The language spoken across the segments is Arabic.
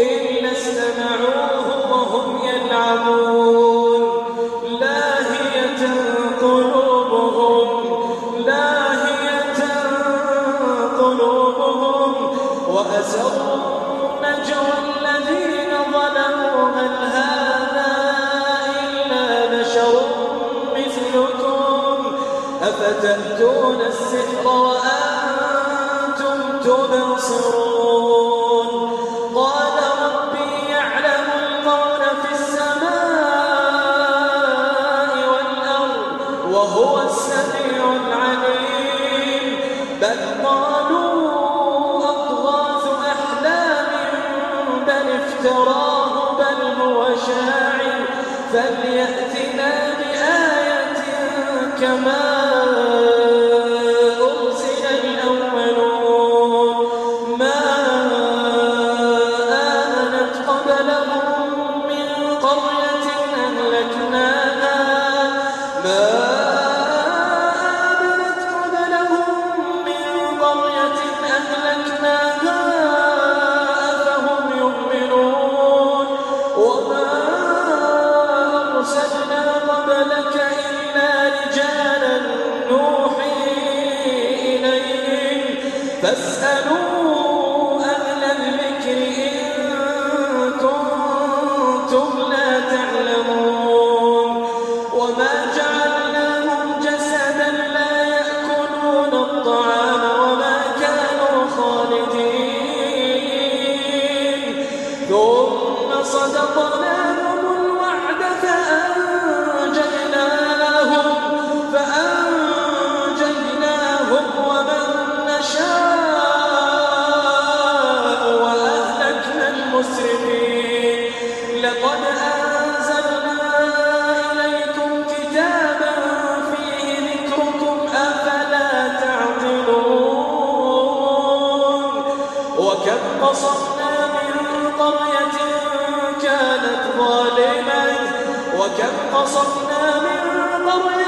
إلا استمعوه وهم يلعبون. لاهية قلوبهم لاهية قلوبهم. وأسروا الذين ظلموا. إلا بشر مثلكم؟ أفتأتون السحر وأنتم تبصرون؟ فاسألوا وكم قصفنا من قرية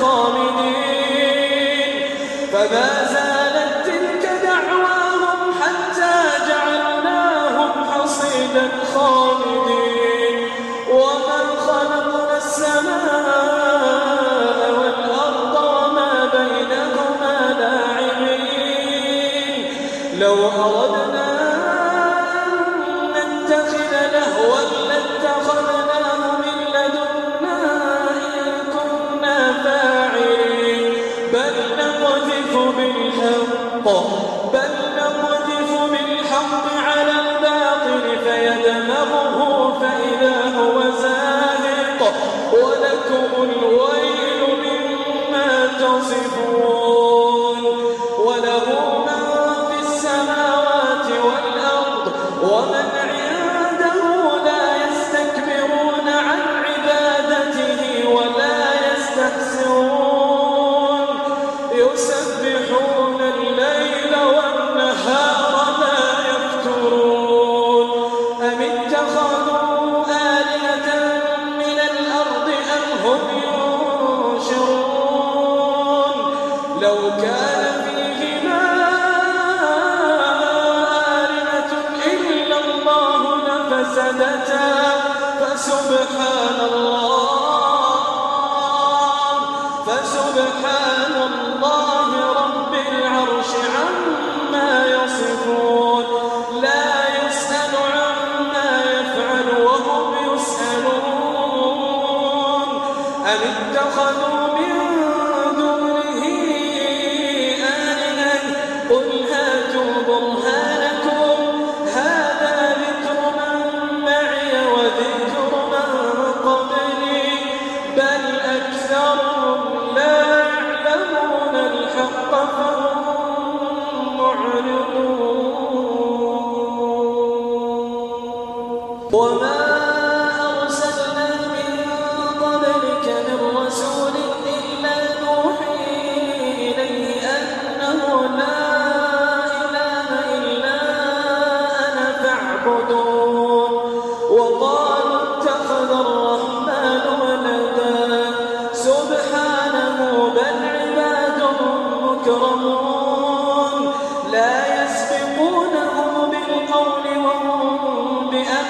خالق فبلغه فإذا هو زاهق. طيب. ولكم الويل مما تصفون. أم اتخذوا من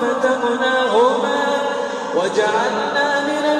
وبدأناهما وجعلنا من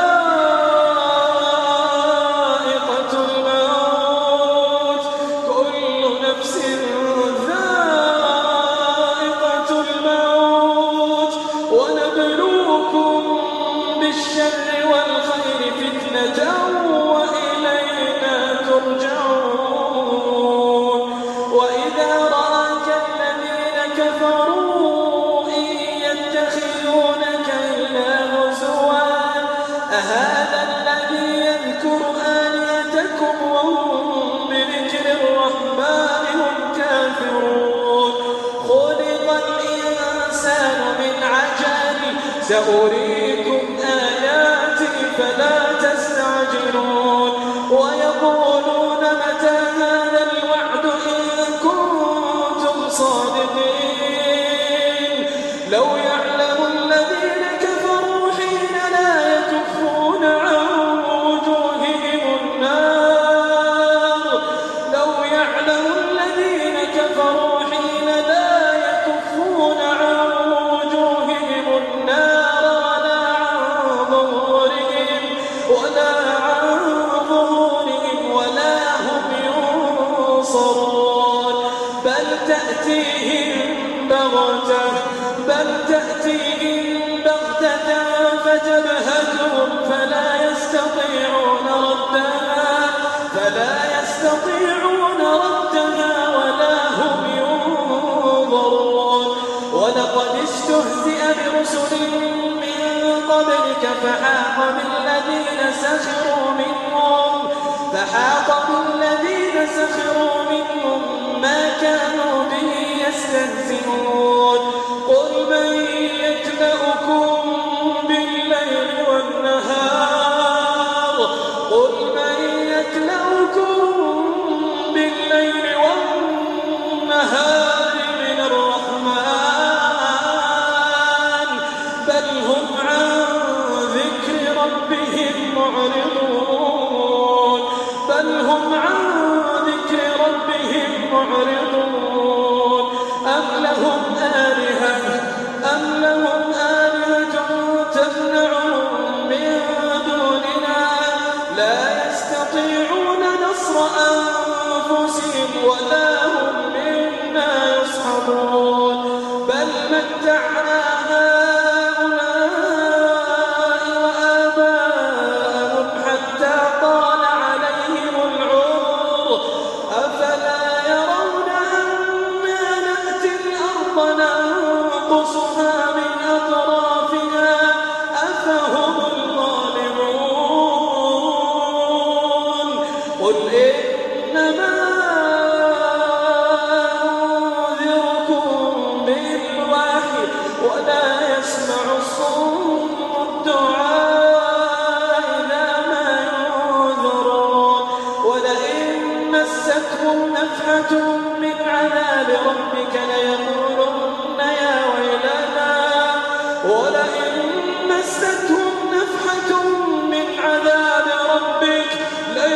فحاق بالذين سخروا فحاق بالذين سخروا منهم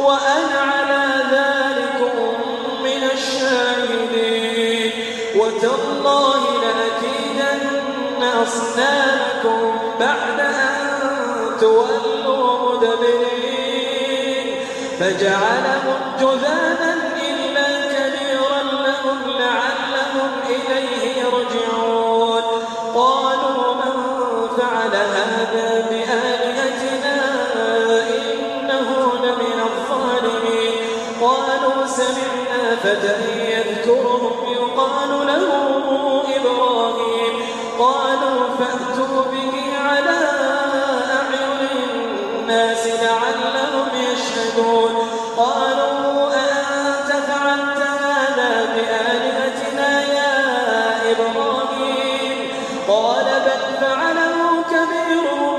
وأنا على ذلك من الشاهدين. وتالله لأكيدن أصنامكم بعد أن تولوا مدبرين. فجعلهم جذاما إلا كبيرا لهم لعلهم إليه يرجعون. سمعنا فتى يذكرهم يقال له إبراهيم. قالوا فأتوا به على أعين الناس لعلهم يشهدون. قالوا أنت فعلت هذا بآلهتنا يا إبراهيم؟ قال بل فعله كبيرهم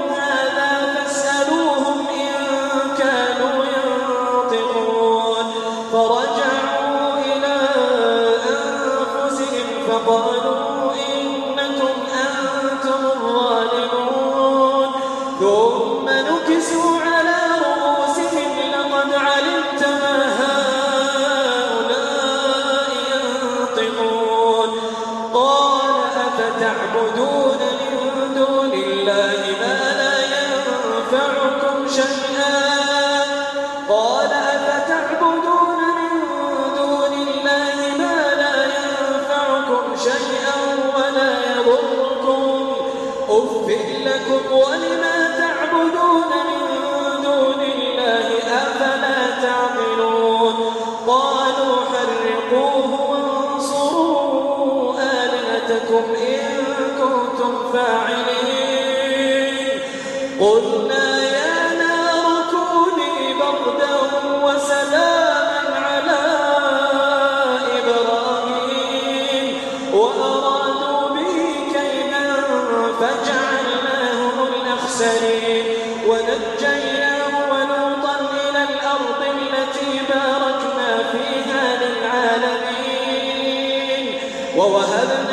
إن كنتم فاعلين. قلنا يا نار كوني بردا وسلاما على إبراهيم. وأرادوا به كيدا فجعلناهم ونجيناه ولوطا إلى الأرض التي باركنا فيها للعالمين. ووهبنا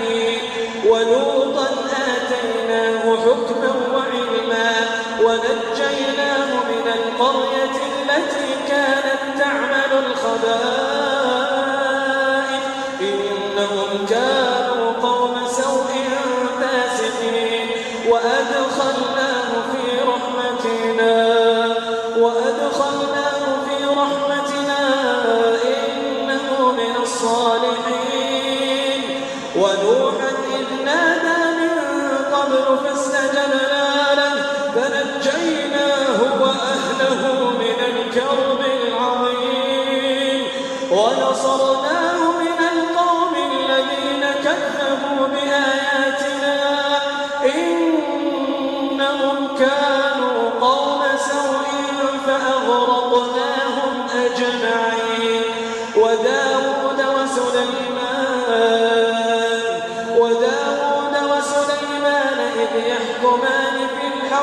فاستجبنا له فنجيناه وأهله.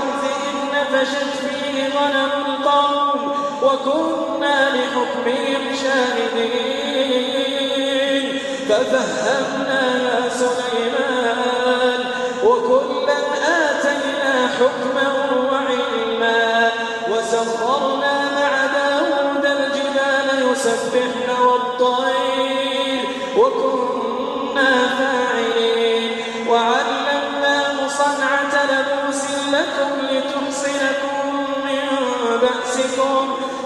في الحرث إذ نفشت فيه غنم القوم وكنا لحكمهم شاهدين. ففهمنا سليمان وكلا آتينا حكما وعلما وسخرنا مع داود الجبال يسبحن والطير وكنا فاعلين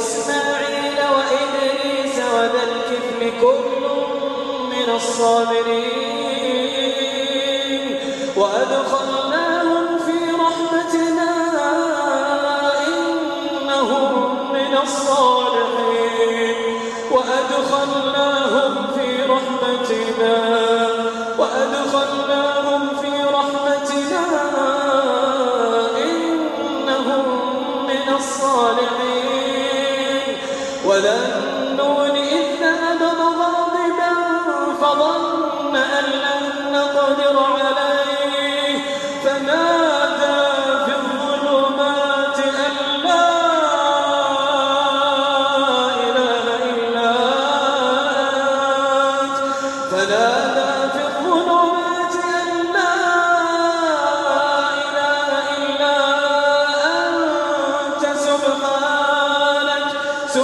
وإسماعيل وإدريس وذا الكفل كل من الصابرين وأدخلناهم في رحمتنا إنهم من الصالحين وأدخلناهم في رحمتنا وأدخلناهم في رحمتنا إنهم من الصالحين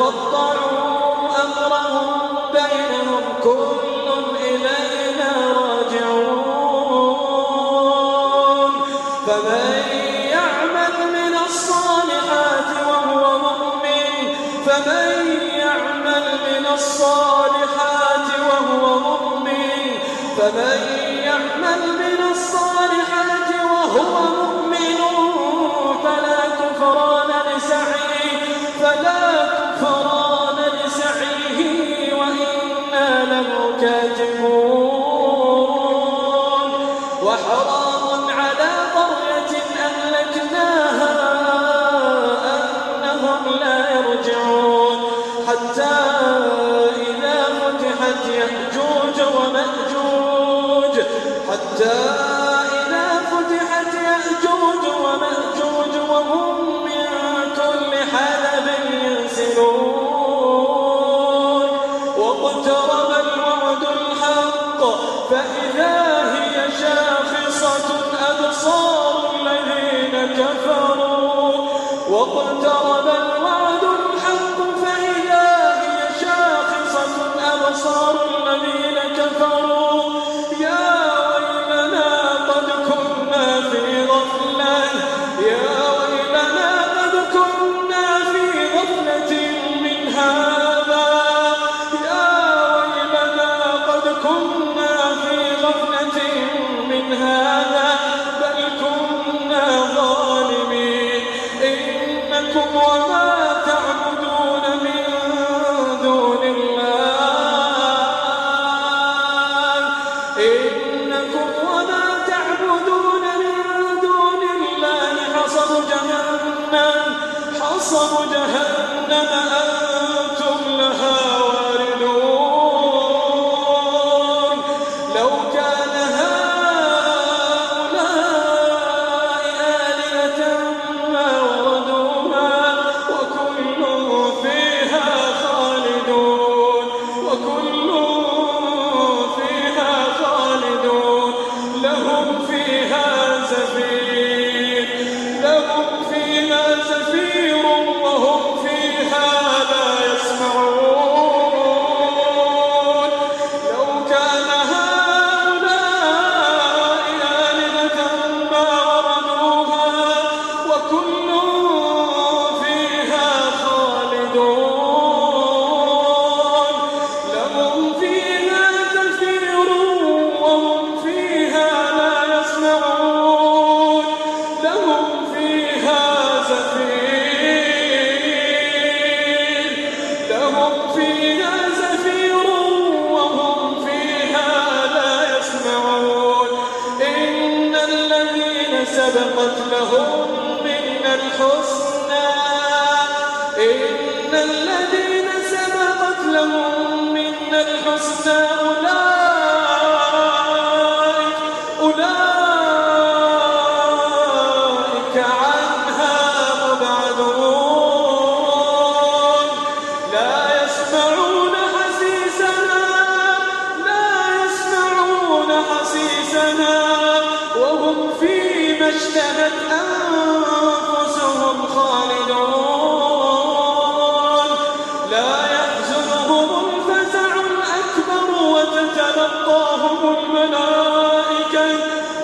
يعبدون أمرهم بينهم كل إلينا راجعون فمن يعمل من الصالحات وهو مؤمن فمن يعمل من الصالحات وهو مؤمن فمن تكذبون وحرام على قرية أهلكناها أنهم لا يرجعون حتى إذا فتحت يأجوج ومأجوج حتى كفروا. إنكم وما تعبدون من دون الله حصب جهنم حصب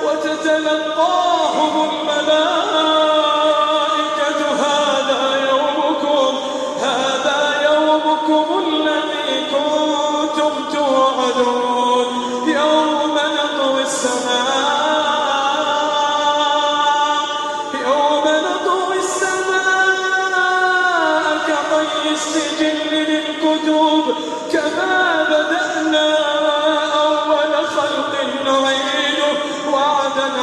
وتتلقاهم الملائكة. هذا يومكم هذا يومكم الذي كنتم توعدون.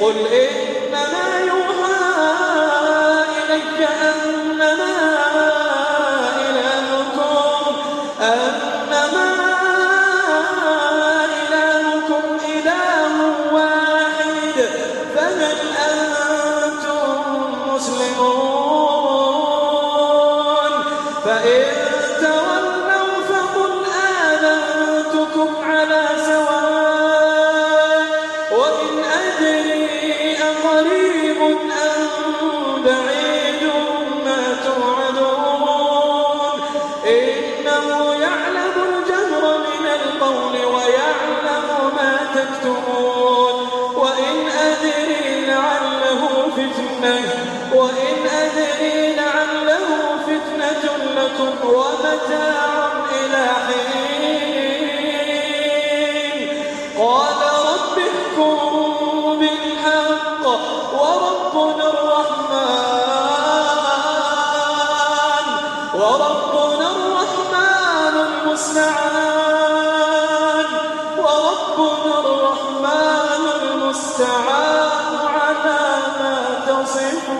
قل إيه؟ ربه وإن أدري لعله فتنة لكم ومتاع إلى حين. قال رب بالحق وربنا الرحمن. وربنا الرحمن المستعان. وربنا الرحمن المستعان. passé